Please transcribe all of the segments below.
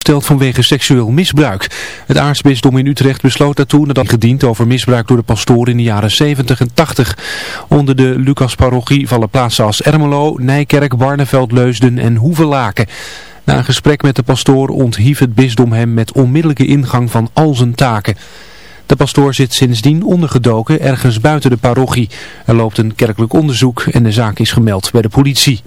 stelt vanwege seksueel misbruik. Het aartsbisdom in Utrecht besloot daartoe nadat gediend over misbruik door de pastoor in de jaren 70 en 80. Onder de Lucasparochie vallen plaatsen als Ermelo, Nijkerk, Barneveld, Leusden en Hoevelaken. Na een gesprek met de pastoor onthief het bisdom hem met onmiddellijke ingang van al zijn taken. De pastoor zit sindsdien ondergedoken ergens buiten de parochie. Er loopt een kerkelijk onderzoek en de zaak is gemeld bij de politie.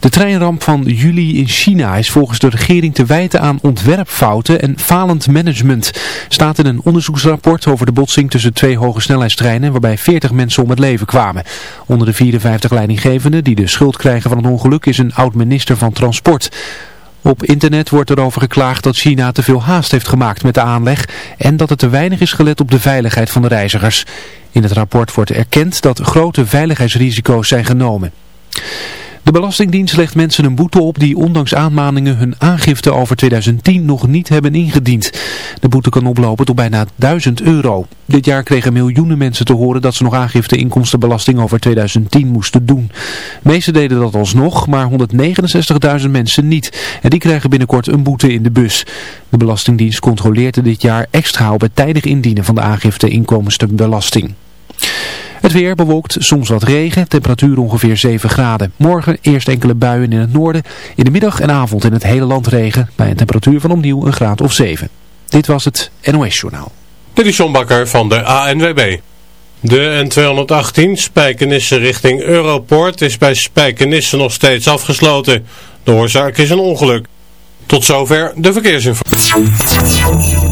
De treinramp van juli in China is volgens de regering te wijten aan ontwerpfouten en falend management. Staat in een onderzoeksrapport over de botsing tussen twee hoge snelheidstreinen waarbij 40 mensen om het leven kwamen. Onder de 54 leidinggevenden die de schuld krijgen van het ongeluk is een oud-minister van Transport. Op internet wordt erover geklaagd dat China te veel haast heeft gemaakt met de aanleg en dat er te weinig is gelet op de veiligheid van de reizigers. In het rapport wordt erkend dat grote veiligheidsrisico's zijn genomen. De Belastingdienst legt mensen een boete op die ondanks aanmaningen hun aangifte over 2010 nog niet hebben ingediend. De boete kan oplopen tot bijna 1000 euro. Dit jaar kregen miljoenen mensen te horen dat ze nog aangifte inkomstenbelasting over 2010 moesten doen. De meesten deden dat alsnog, maar 169.000 mensen niet. En die krijgen binnenkort een boete in de bus. De Belastingdienst controleerde dit jaar extra op het tijdig indienen van de aangifte inkomstenbelasting. Het weer bewolkt, soms wat regen, temperatuur ongeveer 7 graden. Morgen eerst enkele buien in het noorden, in de middag en avond in het hele land regen, bij een temperatuur van opnieuw een graad of 7. Dit was het NOS Journaal. Dit is John Bakker van de ANWB. De N218 Spijkenisse richting Europoort is bij Spijkenisse nog steeds afgesloten. De oorzaak is een ongeluk. Tot zover de verkeersinformatie.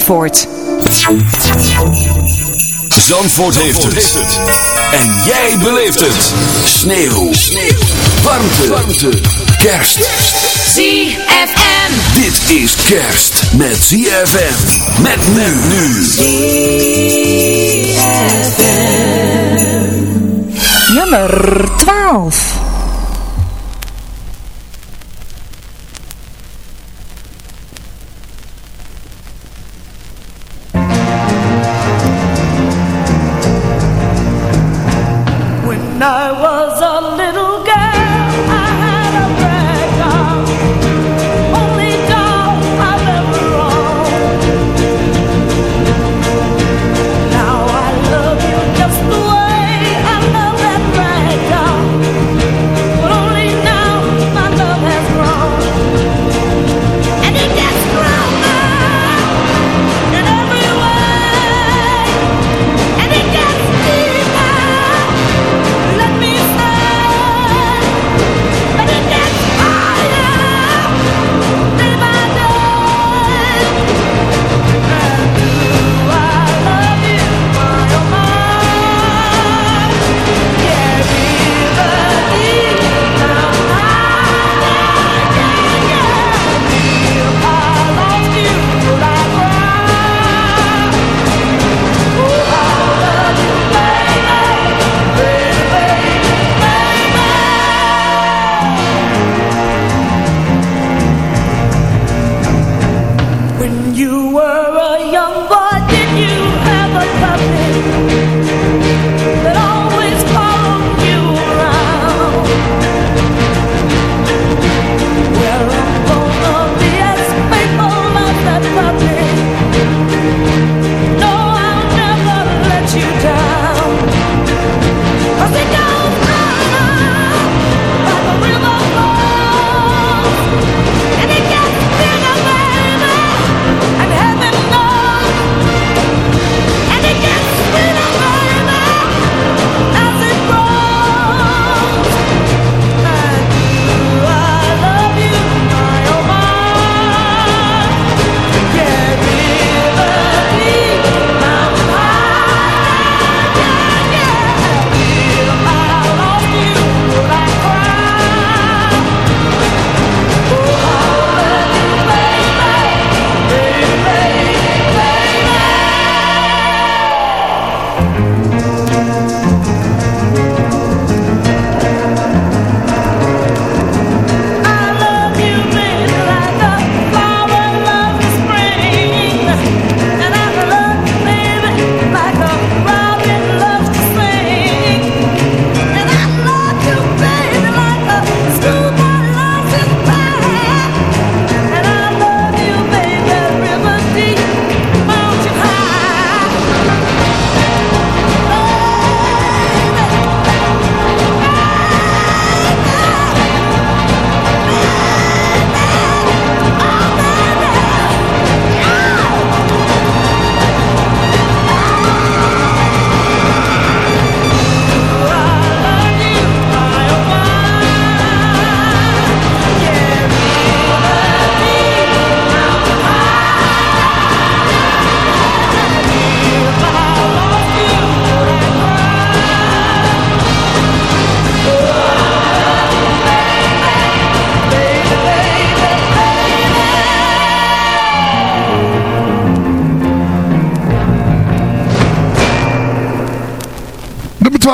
Zandvoort. Zandvoort, heeft, het. En jij beleeft het. Sneeuw. Sneeuw. Warmte. Warmte. Kerst. ZFM. Dit is kerst met ZFM. Met men nu. Nummer 12.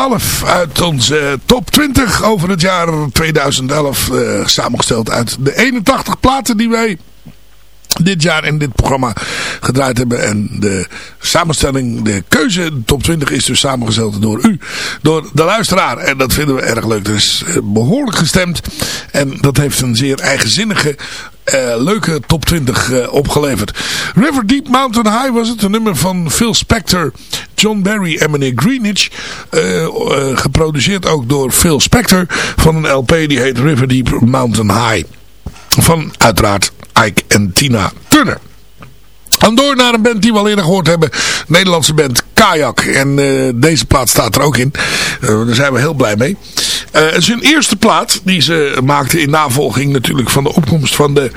12 uit onze top 20 over het jaar 2011. eh, samengesteld uit de 81 platen die wij dit jaar in dit programma gedraaid hebben. En de samenstelling, de keuze, de top 20 is dus samengesteld door u, door de luisteraar. En dat vinden we erg leuk. Er is eh, behoorlijk gestemd. En dat heeft een zeer eigenzinnige, eh, leuke top 20 eh, opgeleverd. River Deep Mountain High was het. Een nummer van Phil Spector, John Barry en meneer Greenwich. geproduceerd ook door Phil Spector van een LP die heet River Deep Mountain High. Van uiteraard Ike en Tina Turner. En door naar een band die we al eerder gehoord hebben. Nederlandse band Kajak. En eh, deze plaat staat er ook in. Eh, daar zijn we heel blij mee. Eh, het is hun eerste plaat die ze maakte in navolging natuurlijk van de opkomst van de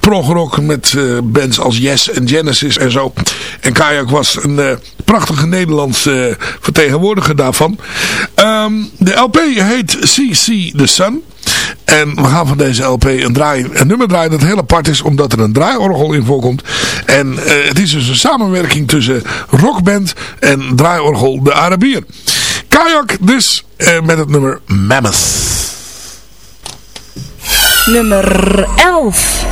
progrock met bands als Yes en Genesis en zo. En Kajak was een prachtige Nederlandse vertegenwoordiger daarvan. Ehm, de LP heet CC The Sun. En we gaan van deze LP een, draai, een nummer draaien dat heel apart is omdat er een draaiorgel in voorkomt. En eh, het is dus een samenwerking tussen rockband en draaiorgel De Arabier. Kajak dus eh, met het nummer Mammoth. Nummer 11.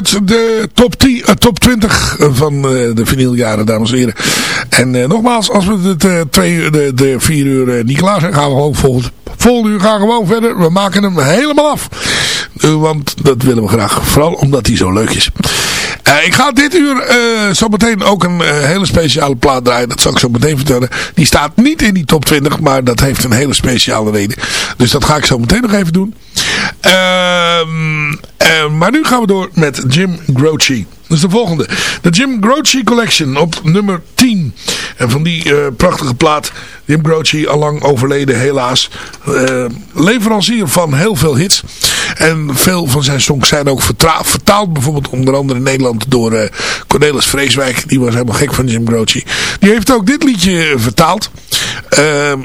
Uit de top, 10, eh, top 20 van eh, de vinyljaren, dames en heren. En eh, nogmaals, als we eh, twee, de, de vier uur eh, niet klaar zijn, gaan we gewoon volgend, volgende uur gaan gewoon verder. We maken hem helemaal af. Eh, want dat willen we graag. Vooral omdat hij zo leuk is. Eh, ik ga dit uur eh, zo meteen ook een eh, hele speciale plaat draaien. Dat zal ik zo meteen vertellen. Die staat niet in die top 20, maar dat heeft een hele speciale reden. Dus dat ga ik zo meteen nog even doen. Ehm, eh, maar nu gaan we door met Jim Croce. Is de volgende. De Jim Croce Collection op nummer 10. En van die eh, prachtige plaat. Jim Croce, allang overleden helaas. eh, leverancier van heel veel hits. En veel van zijn songs zijn ook vertaald. Bijvoorbeeld onder andere in Nederland door eh, Cornelis Vreeswijk. Die was helemaal gek van Jim Croce. Die heeft ook dit liedje vertaald. Ehm,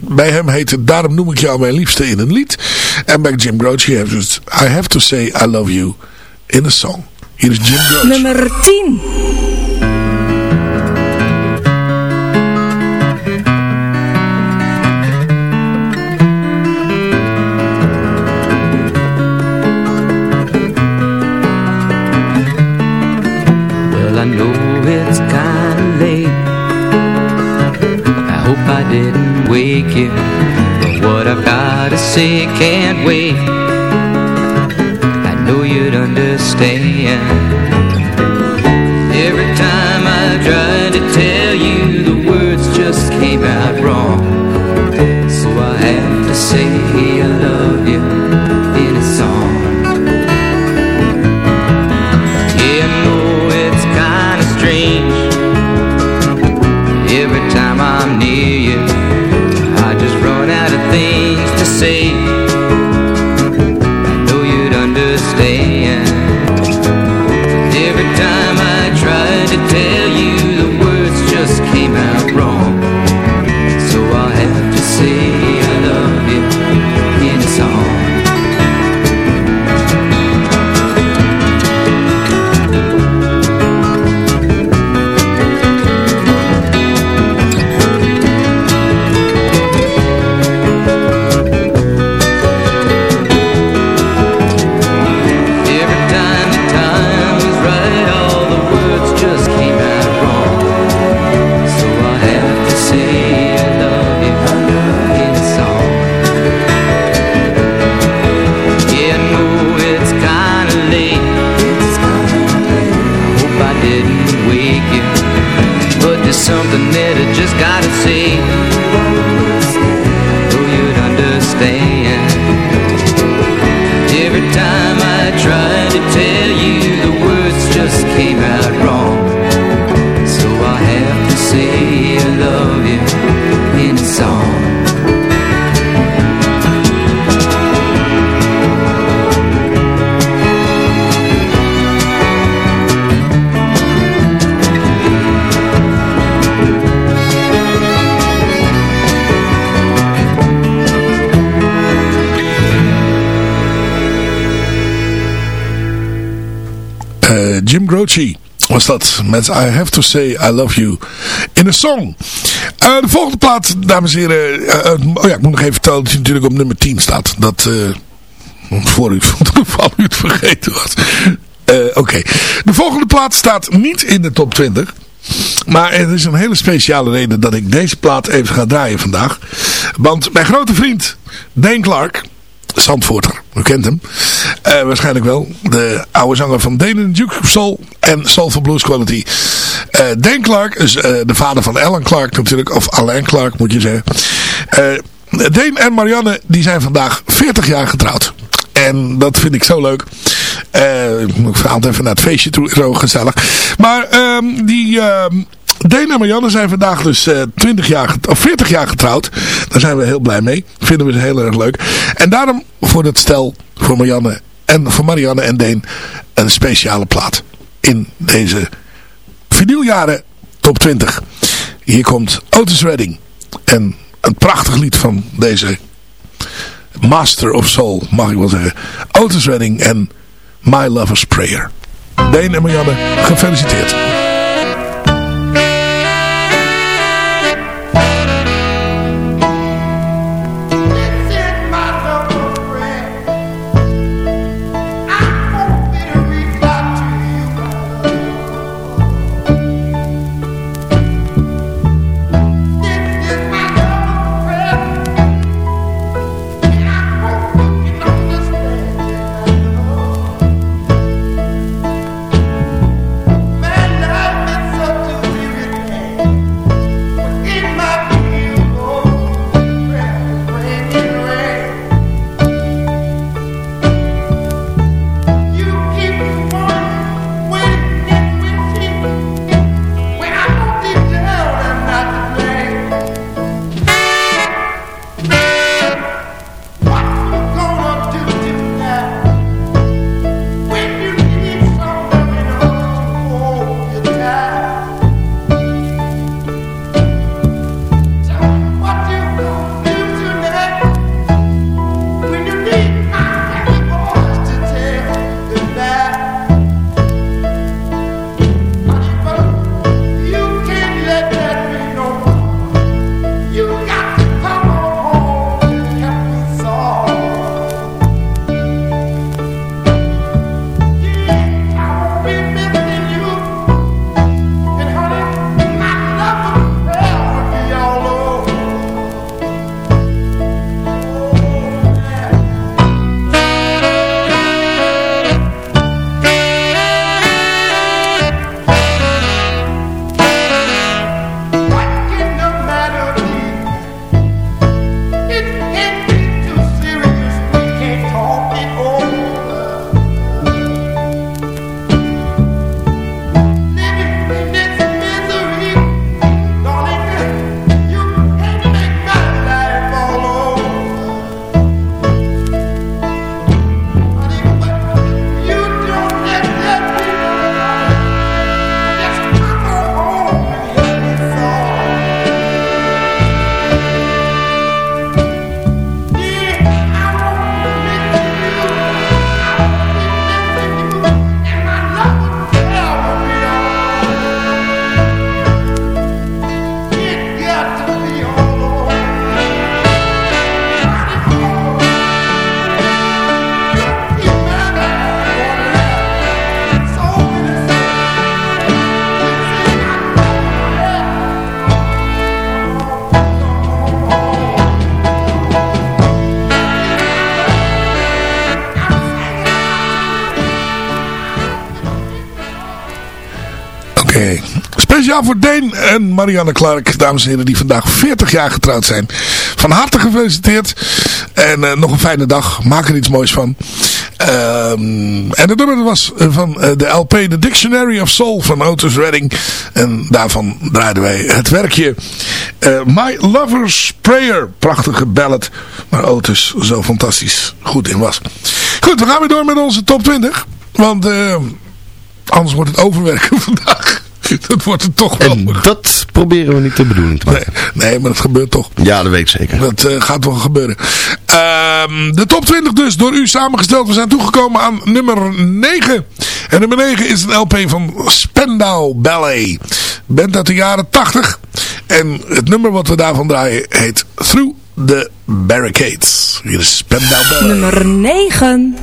bij hem heet het Daarom noem ik jou mijn liefste in een lied. En bij Jim Croce heeft het I have to say I love you in a song. Hier is Jim Croce. Nummer 10. Well, I know it's kinda late I hope I didn't wake you But what I've gotta say can't wait I know you'd understand staying. Jim Croce was dat met I Have To Say I Love You in a Song. Eh, de volgende plaat, dames en heren. eh, eh, oh ja, ik moet nog even vertellen dat hij natuurlijk op nummer 10 staat. Dat voor u van u het vergeten was. Oké. De volgende plaat staat niet in de top 20. Maar er is een hele speciale reden dat ik deze plaat even ga draaien vandaag. Want mijn grote vriend Dane Clark, Zandvoorter, u kent hem. Eh, waarschijnlijk wel. De oude zanger van Dane and Duke Soul en Soul for Blues Quality. Eh Dane Clark is eh, de vader van Alan Clark natuurlijk. Of Alain Clark moet je zeggen. Dane en Marianne die zijn vandaag 40 jaar getrouwd. En dat vind ik zo leuk. Ik moet vanavond even naar het feestje toe, zo gezellig. Maar ehm, die... Dane en Marianne zijn vandaag dus eh 20 jaar, get- of 40 jaar getrouwd. Daar zijn we heel blij mee. Vinden we ze heel erg leuk. En daarom voor dat stel, voor Marianne en voor Marianne en Dane, een speciale plaat. In deze vinyljaren top 20. Hier komt Otis Redding. En een prachtig lied van deze Master of Soul, mag ik wel zeggen. Otis Redding en My Lover's Prayer. Dane en Marianne, gefeliciteerd. Javor Deen en Marianne Clark, dames en heren, die vandaag 40 jaar getrouwd zijn. Van harte gefeliciteerd. En eh, nog een fijne dag. Maak er iets moois van. Ehm, en het nummer was van eh, de LP The Dictionary of Soul van Otis Redding. En daarvan draaiden wij het werkje eh, My Lover's Prayer. Prachtige ballad. Waar Otis zo fantastisch goed in was. Goed, we gaan weer door met onze top 20. Want eh, anders wordt het overwerken vandaag. Dat wordt het toch wel. En dat proberen we niet de bedoeling te maken. Nee, nee, maar dat gebeurt toch. Ja, dat weet ik zeker. Dat eh, gaat wel gebeuren. Ehm, de top 20 dus, door u samengesteld. We zijn toegekomen aan nummer 9. En nummer 9 is een LP van Spendau Ballet. Band uit de jaren 80. En het nummer wat we daarvan draaien heet Through the Barricades. Hier is Spendau Ballet. Nummer 9.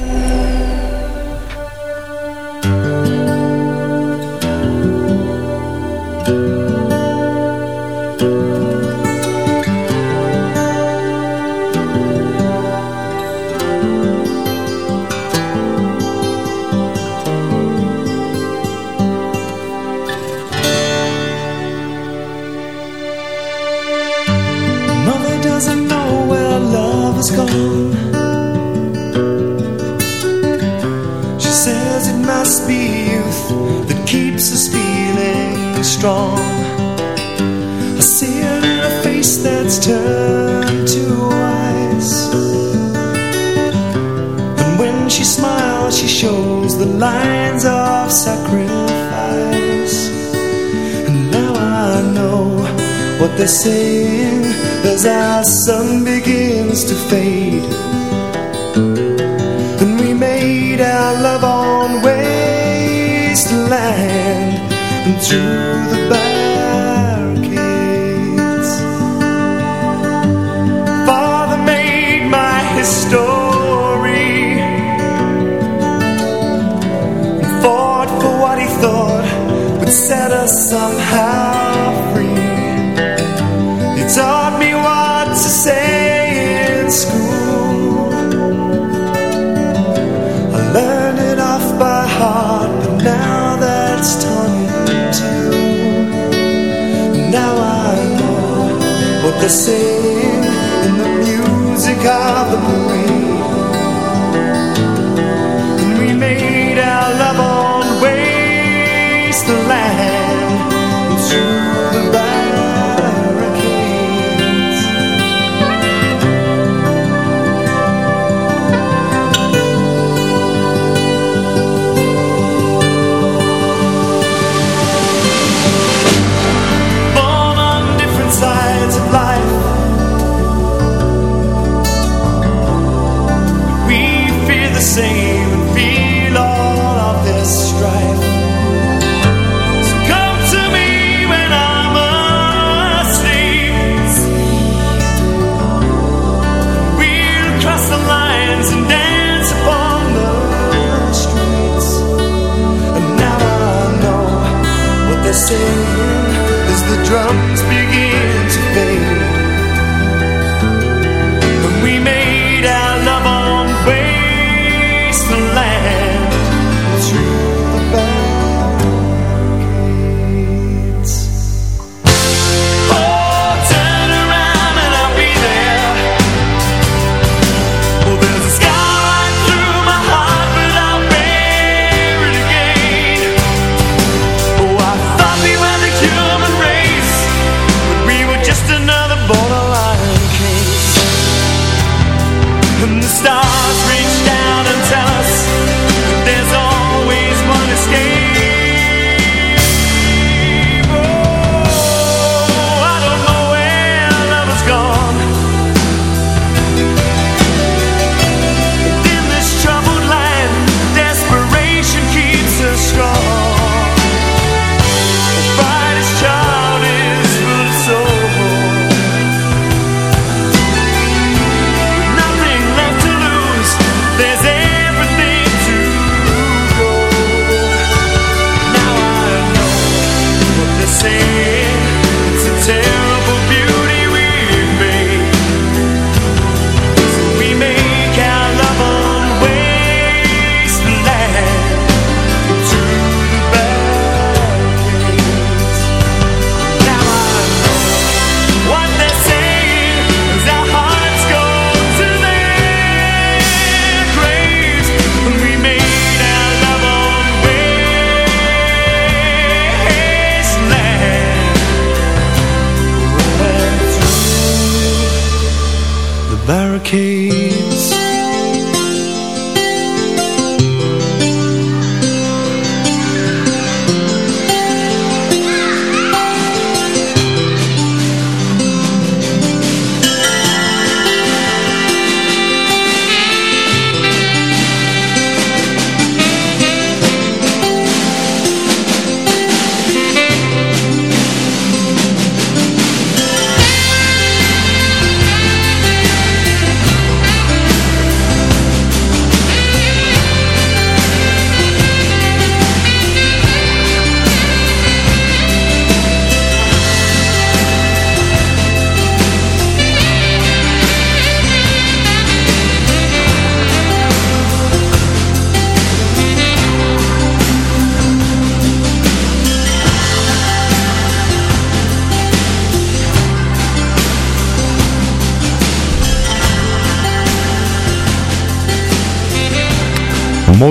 What they're saying? As our sun what in the music of the of life.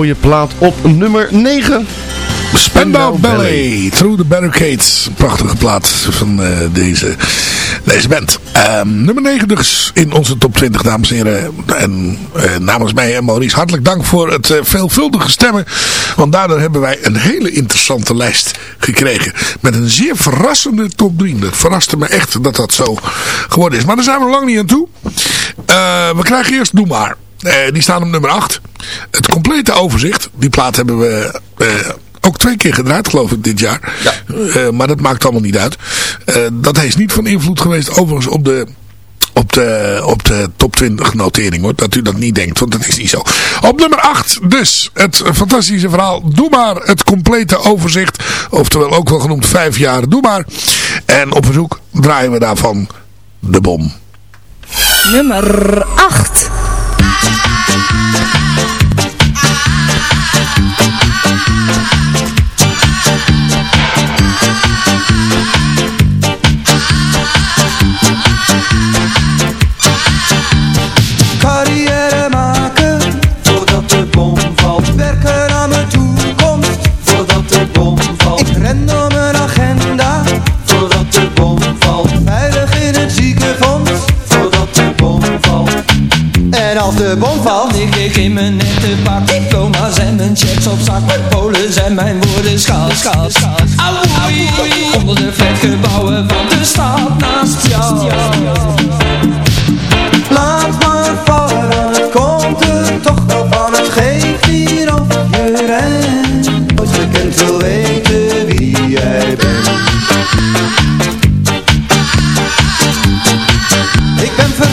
Mooie plaat op nummer 9. Spandau Ballet, Through the Barricades. Prachtige plaat van eh, deze, deze band. Ehm, nummer 9 dus in onze top 20, dames en heren. En eh, namens mij en Maurice, hartelijk dank voor het eh, veelvuldige stemmen. Want daardoor hebben wij een hele interessante lijst gekregen. Met een zeer verrassende top 3. Dat verraste me echt dat dat zo geworden is. Maar daar zijn we lang niet aan toe. We krijgen eerst Doe Maar. Eh, die staan op nummer 8. Het complete overzicht. Die plaat hebben we eh, ook twee keer gedraaid geloof ik dit jaar. Eh, maar dat maakt allemaal niet uit. Eh, dat is niet van invloed geweest overigens op de... Op de, op de top 20 notering hoor. Dat u dat niet denkt, want dat is niet zo. Op nummer 8 dus het fantastische verhaal. Doe maar het complete overzicht. Oftewel ook wel genoemd 5 jaar. Doe maar. En op verzoek draaien we daarvan de bom. Nummer 8. ah, ah. De bom valt, ik in mijn nette pak Diploma's en mijn checks op zak. Met polen zijn mijn woorden schaal, schaal, schaal Auwoei, onder de flatgebouwen van de stad naast jou. Laat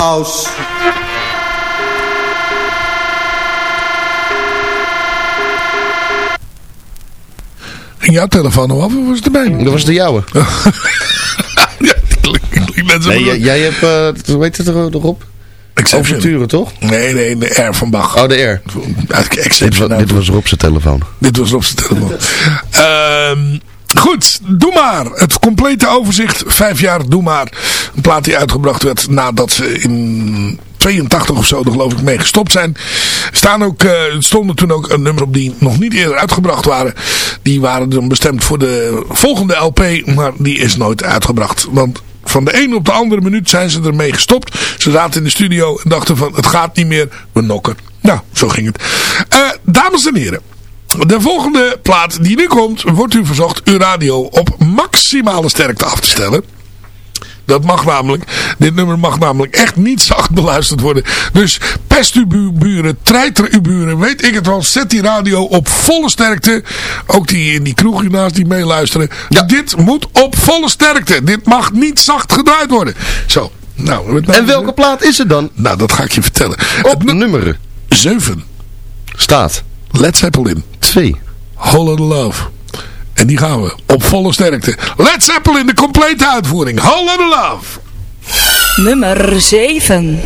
aus. Ging jouw telefoon nog af of was het erbij? Dat was de jouwe. ja, die zo Nee, jij, jij hebt, eh, hoe heet het er- erop? Overturen, toch? Nee, nee, de R van Bach. Oh, de R. Dit was, dit was Rob zijn telefoon. Dit was op zijn telefoon. Ehm, goed, doe maar. Het complete overzicht. Vijf jaar, doe maar. Een plaat die uitgebracht werd nadat ze in 82 of zo, geloof ik mee gestopt zijn. Staan ook, eh, stonden toen ook een nummer op die nog niet eerder uitgebracht waren. Die waren dan bestemd voor de volgende LP, maar die is nooit uitgebracht. Want van de ene op de andere minuut zijn ze ermee gestopt. Ze zaten in de studio en dachten van het gaat niet meer, we nokken. Nou, zo ging het. Eh, dames en heren. De volgende plaat die nu komt, wordt u verzocht uw radio op maximale sterkte af te stellen. Dat mag namelijk, dit nummer mag namelijk echt niet zacht beluisterd worden. Dus pest uw bu- buren, treiter uw buren, weet ik het wel. Zet die radio op volle sterkte. Ook die in die kroeg hiernaast die meeluisteren. Dit moet op volle sterkte. Dit mag niet zacht gedraaid worden. Zo. Nou, wat nou En welke plaat is het dan? Nou, dat ga ik je vertellen. Op nummer 7 staat Led Zeppelin. 2. Whole Lotta Love. En die gaan we op volle sterkte. Led Zeppelin, de complete uitvoering. Whole Lotta Love. Nummer 7.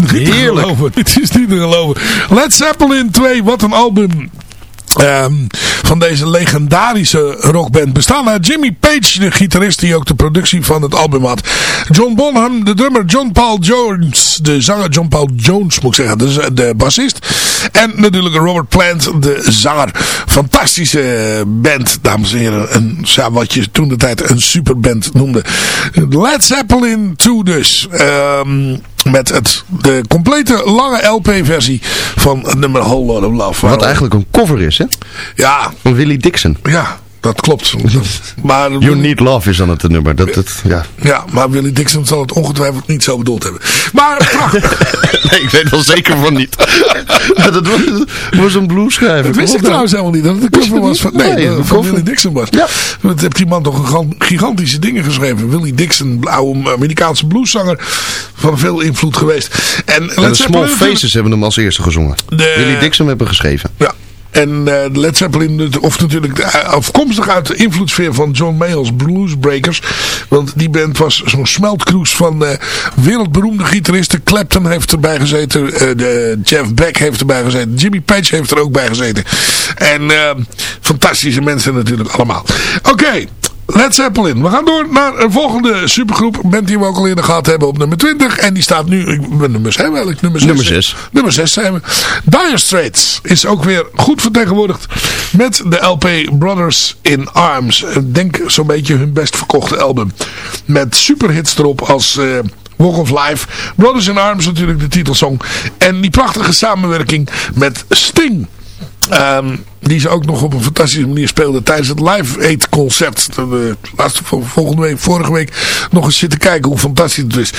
Niet te Heerlijk. geloven. Het is niet te geloven. Led Zeppelin 2, wat een album. Ehm, van deze legendarische rockband bestaan uit Jimmy Page, de gitarist die ook de productie van het album had. John Bonham, de drummer John Paul Jones, de zanger John Paul Jones moet ik zeggen, de, de bassist. En natuurlijk Robert Plant, de zanger. Fantastische band, dames en heren. Een, wat je toen de tijd een superband noemde. Led Zeppelin 2 dus. Ehm, met het, de complete lange LP-versie van het nummer Whole Lot of Love. Wat eigenlijk een cover is, hè? Ja. Van Willie Dixon. Ja, dat klopt. maar, You Need Love is dan het nummer. Dat, dat, ja. Ja, maar Willie Dixon zal het ongetwijfeld niet zo bedoeld hebben. Maar prachtig. nee, ik weet wel zeker van niet. dat was, was een bluesschrijver. Dat wist ik trouwens helemaal niet. Dat het de cover was van, nee, de van. Willie Dixon was. Ja. Dat heeft die man toch een gigan- gigantische dingen geschreven. Willie Dixon, oude Amerikaanse blueszanger. Van veel invloed geweest. En de Small Faces hebben hem als eerste gezongen. De- Willie Dixon hebben geschreven. Ja. En eh Led Zeppelin, of natuurlijk eh, afkomstig uit de invloedssfeer van John Mayall's Bluesbreakers. Want die band was zo'n smeltkroes van eh, wereldberoemde gitaristen. Clapton heeft erbij gezeten, de Jeff Beck heeft erbij gezeten, Jimmy Page heeft er ook bij gezeten. En fantastische mensen natuurlijk allemaal. Oké. Led Zeppelin. We gaan door naar een volgende supergroep. Band die we ook al eerder gehad hebben op nummer 20. En die staat nu... Ik ben nummer zijn we eigenlijk? Nummer 6. Nummer zes. Nummer 6 zijn we. Dire Straits is ook weer goed vertegenwoordigd met de LP Brothers in Arms. Ik denk zo'n beetje hun best verkochte album. Met superhits erop als... eh, Walk of Life. Brothers in Arms natuurlijk de titelsong. En die prachtige samenwerking met Sting. Ehm, die ze ook nog op een fantastische manier speelde tijdens het Live Aid concert. De laatste vol- volgende week, vorige week nog eens zitten kijken hoe fantastisch het is.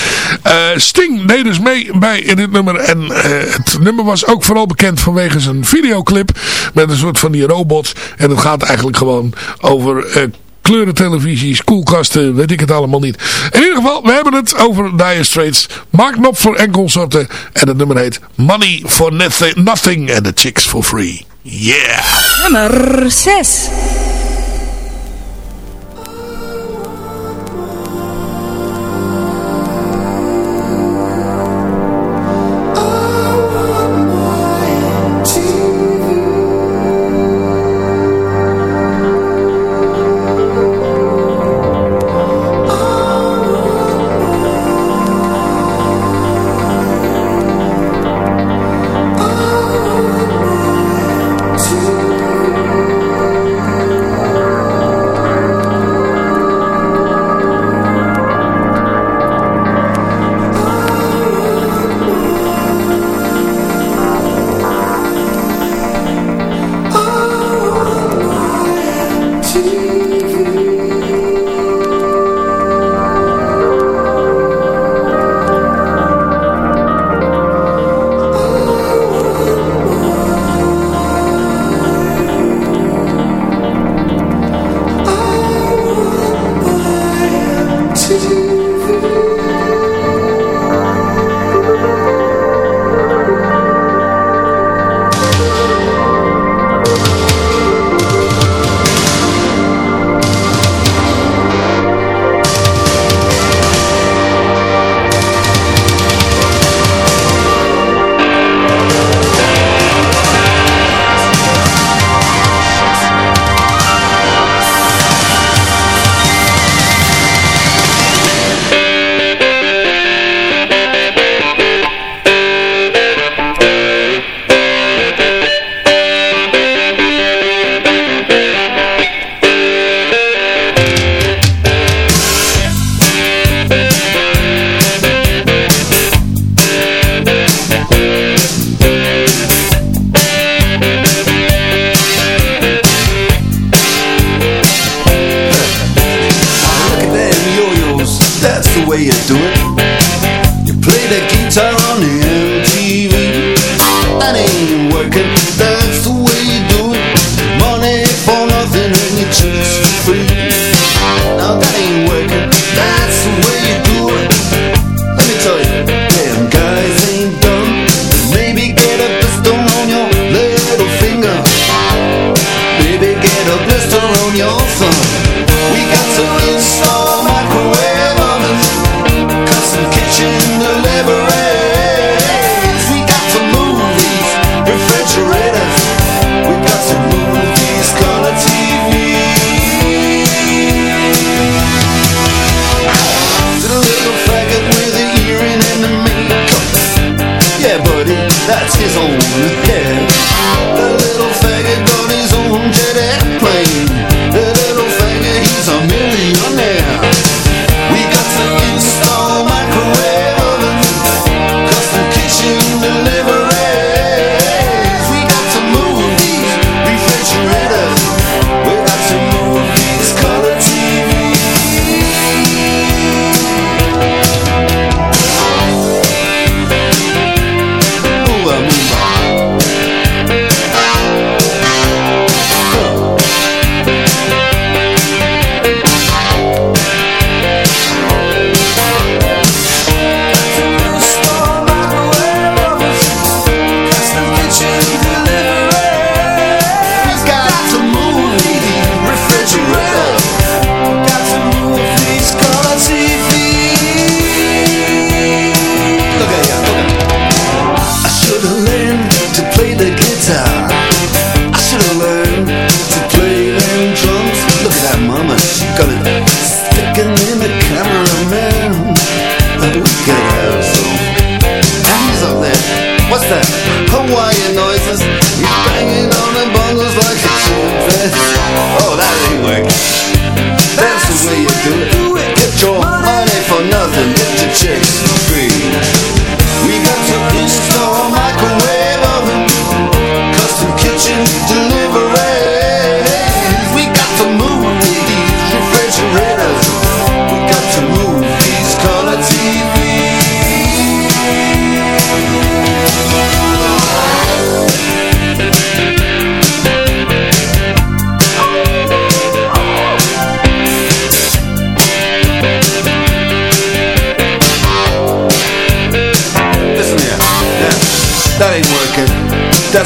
Eh, Sting deed dus mee bij in dit nummer. En eh, het nummer was ook vooral bekend vanwege zijn videoclip. Met een soort van die robots. En het gaat eigenlijk gewoon over... eh, kleurentelevisies, koelkasten, weet ik het allemaal niet. In ieder geval, we hebben het over Dire Straits, Mark Knopfler en consorten. En het nummer heet Money for nothing and the Chicks for Free. Yeah! Nummer 6. Thank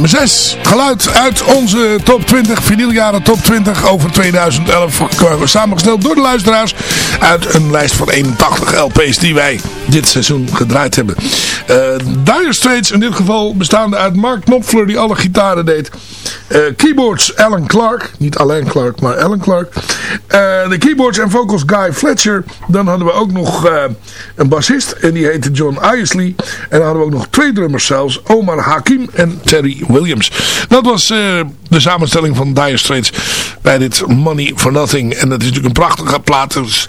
Nummer 6. Geluid uit onze top 20, vinyljaren top 20 over 2011. Samengesteld door de luisteraars uit een lijst van 81 LP's die wij dit seizoen gedraaid hebben. Eh Dire Straits in dit geval bestaande uit Mark Knopfler die alle gitaren deed. Eh, keyboards Alan Clark. Niet Alan Clark, maar Alan Clark. Eh, de keyboards en vocals Guy Fletcher. Dan hadden we ook nog eh, een bassist. En die heette John Isley. En dan hadden we ook nog twee drummers zelfs. Omar Hakim en Terry Williams. Dat was de samenstelling van Dire Straits bij dit Money for Nothing. En dat is natuurlijk een prachtige plaat. Is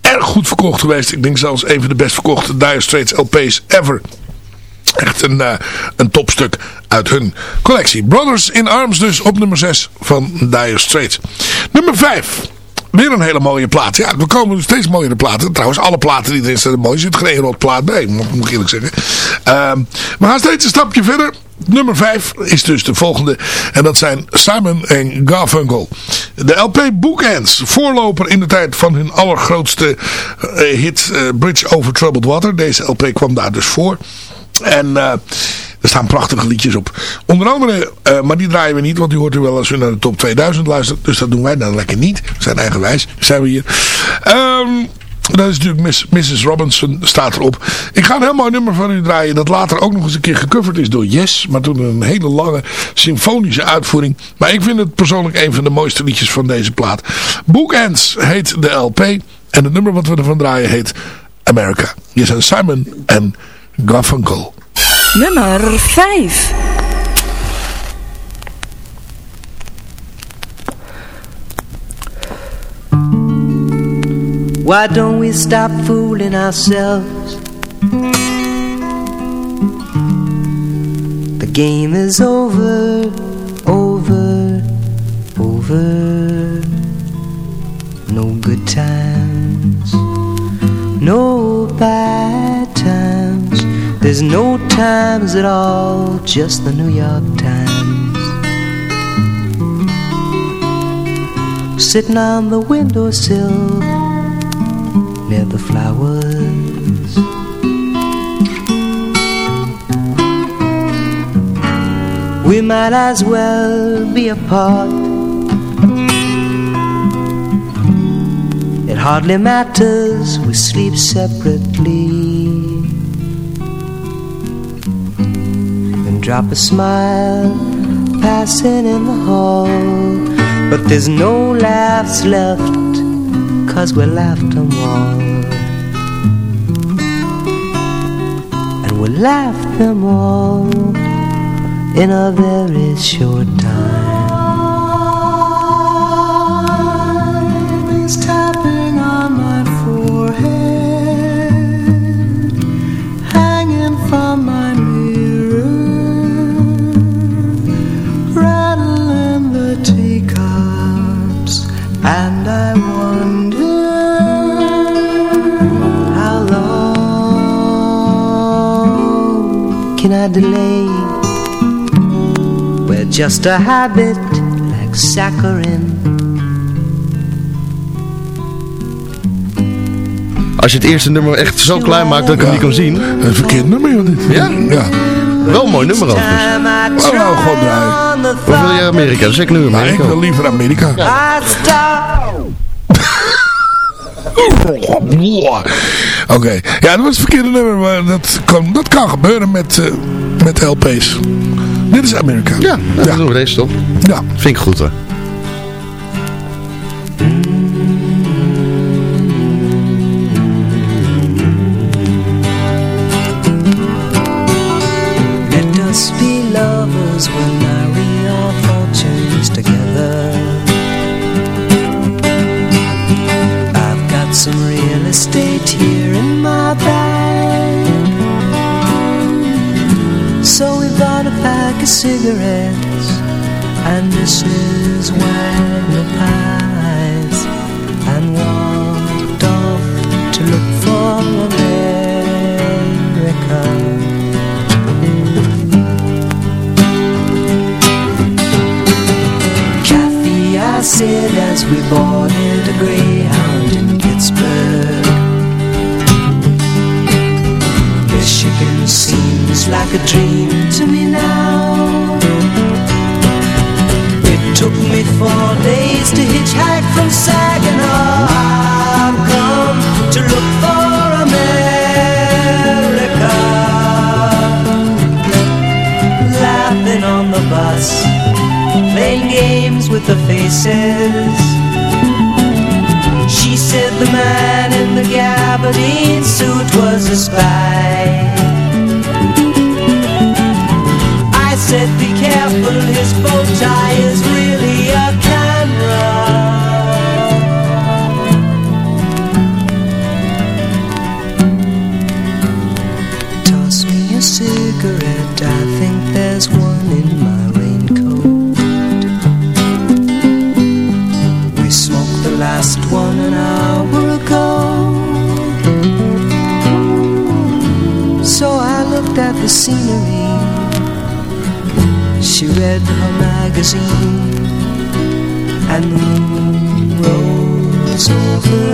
erg goed verkocht geweest. Ik denk zelfs een van de best verkochte Dire Straits LP's ever. Echt een, een topstuk uit hun collectie. Brothers in Arms dus op nummer 6 van Dire Straits. Nummer 5. Weer een hele mooie plaat. Ja, we komen steeds mooiere platen. Trouwens, alle platen die erin staan mooi. Er zit geen rot plaat bij, moet moet ik eerlijk zeggen. Ehm, we gaan steeds een stapje verder. Nummer 5 is dus de volgende. En dat zijn Simon en Garfunkel. De LP Bookends. Voorloper in de tijd van hun allergrootste eh, hit eh, Bridge Over Troubled Water. Deze LP kwam daar dus voor. En eh, Er staan prachtige liedjes op. Onder andere, eh, maar die draaien we niet, want die hoort u wel als u naar de top 2000 luistert. Dus dat doen wij dan lekker niet. We zijn eigenwijs, zijn we hier. Ehm... Dat is natuurlijk Mrs. Robinson staat erop. Ik ga een heel mooi nummer van u draaien. Dat later ook nog eens een keer gecoverd is door Yes. Maar toen een hele lange symfonische uitvoering. Maar ik vind het persoonlijk een van de mooiste liedjes van deze plaat. Bookends heet de LP. En het nummer wat we ervan draaien heet America. Hier zijn Simon en Garfunkel. Nummer 5. Why don't we stop fooling ourselves? The game is over, over, over. No good times, no bad times. There's no times at all, just the New York Times. Sitting on the windowsill near the flowers. We might as well be apart. It hardly matters, we sleep separately. Drop a smile passing in the hall. But there's no laughs left cause we laughed them all. And we laughed them all in a very short time. I delay? We're just a habit like saccharin. Als je het eerste nummer echt zo klein maakt dat ik hem niet kan zien. Een verkeerd nummer, joh, dit. Ja? Ja. Wel een mooi nummer overigens. Oh, nou, gewoon draaien. Of wil je Amerika? Dan zeg ik nu Maar Amerika. ik wil liever Amerika. I Oké, ja, dat was het verkeerde nummer, maar dat kan, dat kan gebeuren met, eh, met LP's. Dit is Amerika. Ja, nou, dan doen we deze stop. Ja. Vind ik goed hoor. She said the man in the gabardine suit was a spy. Read her magazine, and the moon rose over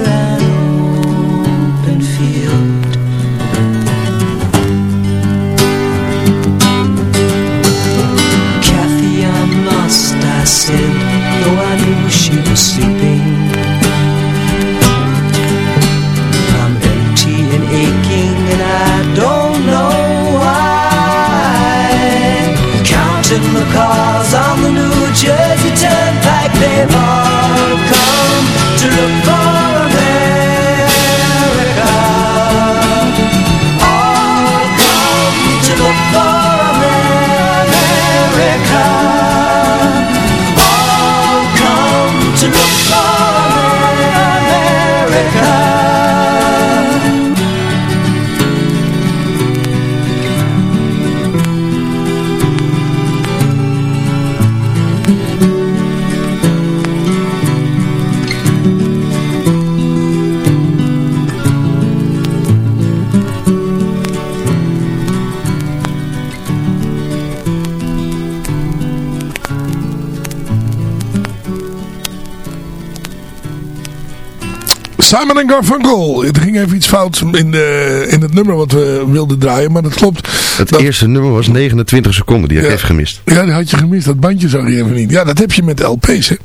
Simon en Garfunkel. Er ging even iets fout in, de, in het nummer wat we wilden draaien, maar dat klopt. Het eerste nummer was 29 seconden, die heb ik even gemist. Ja, die had je gemist. Dat bandje zag je even niet. Ja, dat heb je met LP's, hè.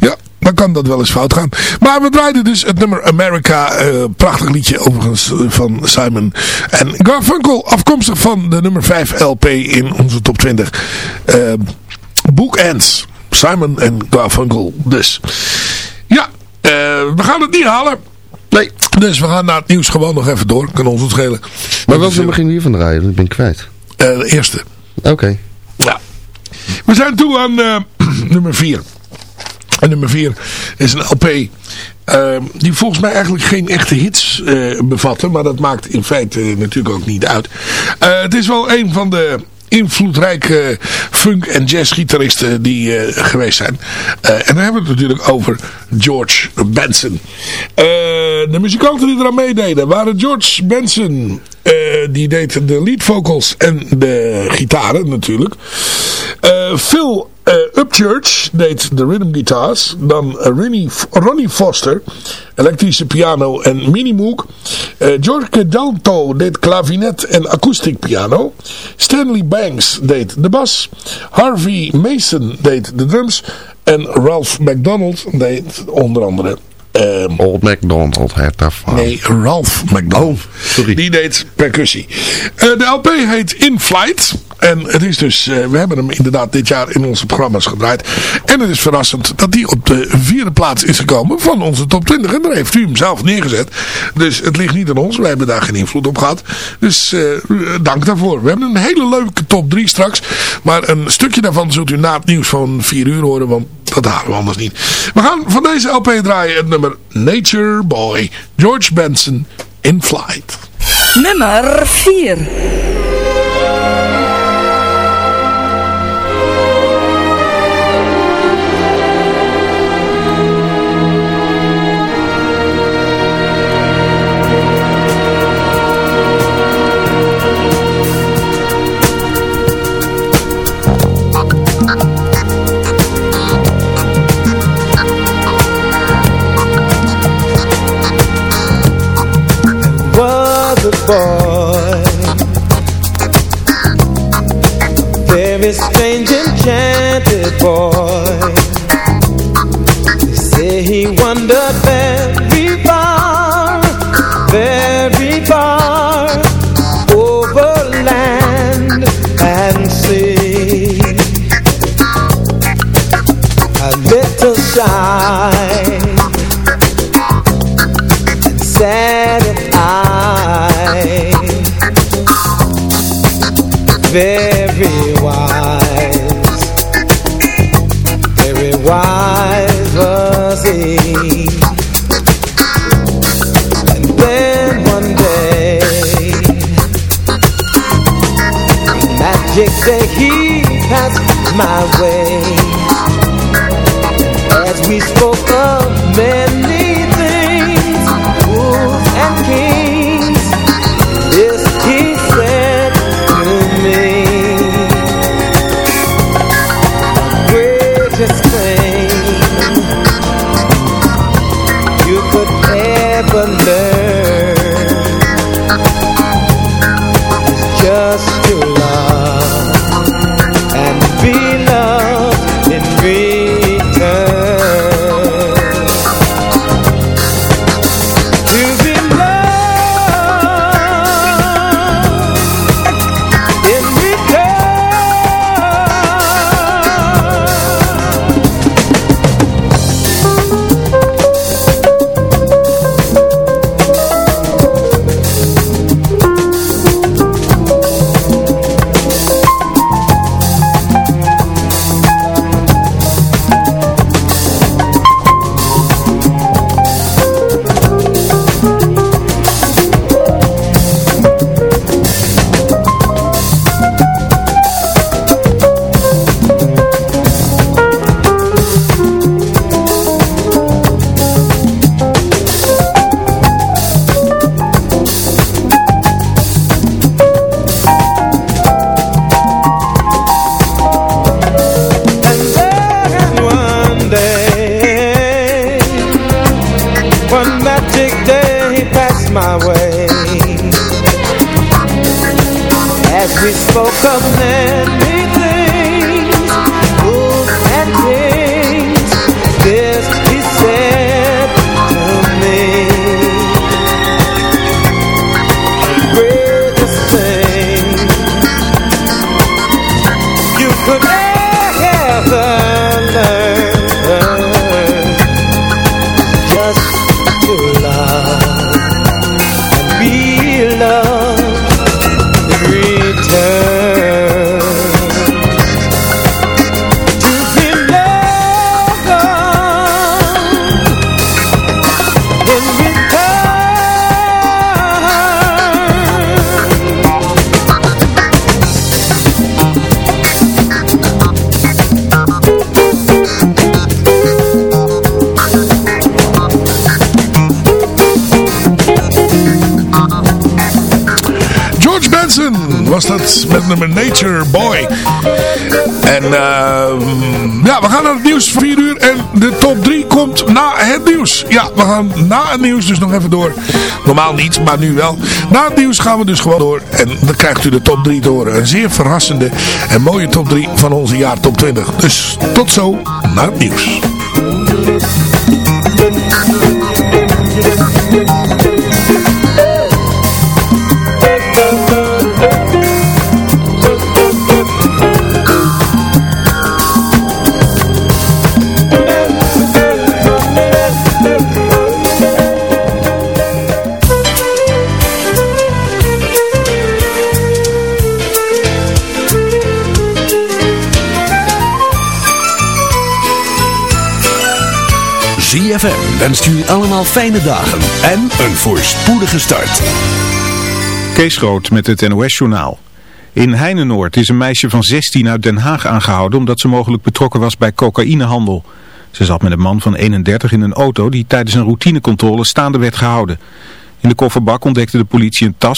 Ja, dan kan dat wel eens fout gaan. Maar we draaiden dus het nummer America. eh, prachtig liedje overigens eh, van Simon en Garfunkel. Afkomstig van de nummer 5 LP in onze top 20. eh Bookends. Simon en Garfunkel dus. Ja, we gaan het niet halen. Nee. Dus we gaan naar het nieuws gewoon nog even door. Kan ons het schelen. Maar welk nummer ging we hiervan draaien? Ik ben kwijt. Eh, de eerste. Oké. Ja. We zijn toe aan eh, nummer 4. En nummer 4 is een LP eh, die volgens mij eigenlijk geen echte hits eh, bevatten. Maar dat maakt in feite natuurlijk ook niet uit. Eh, het is wel een van de invloedrijke funk- en jazzgitaristen die eh, geweest zijn. Eh, en dan hebben we het natuurlijk over George Benson. Eh, de muzikanten die eraan meededen waren George Benson. die deed de lead vocals en de gitaren natuurlijk. Phil Upchurch deed de rhythm guitars. Dan eh, Ronnie, Ronnie Foster, elektrische piano en minimoog. Eh, George Cadalto deed klavinet en akoestiek piano. Stanley Banks deed de bas. Harvey Mason deed de drums. En Ralph McDonald deed onder andere... ehm, Old MacDonald had daarvan. Nee, Ralph McDonald. sorry. Die deed percussie. Eh, de LP heet In Flight. En het is dus, eh, we hebben hem inderdaad dit jaar in onze programma's gedraaid. En het is verrassend dat die op de vierde plaats is gekomen van onze top 20. En daar heeft u hem zelf neergezet. Dus het ligt niet aan ons. Wij hebben daar geen invloed op gehad. Dus eh, dank daarvoor. We hebben een hele leuke top 3 straks. Maar een stukje daarvan zult u na het nieuws van 4 uur horen. Want dat halen we anders niet. We gaan van deze LP draaien het nummer Nature Boy. George Benson in Flight. Nummer 4. Boy. Very strange enchanted boy. They say he my way Boy. En ehm, ja, we gaan naar het nieuws van 4 uur. En de top 3 komt na het nieuws. Ja, we gaan na het nieuws dus nog even door. Normaal niet, maar nu wel. Na het nieuws gaan we dus gewoon door. En dan krijgt u de top 3 te horen. Een zeer verrassende en mooie top 3 van onze jaar top 20. Dus tot zo na het nieuws. Wenst jullie allemaal fijne dagen en een voorspoedige start. Kees Groot met het NOS-journaal. In Heinenoord is een meisje van 16 uit Den Haag aangehouden omdat ze mogelijk betrokken was bij cocaïnehandel. Ze zat met een man van 31 in een auto die tijdens een routinecontrole staande werd gehouden. In de kofferbak ontdekte de politie een tas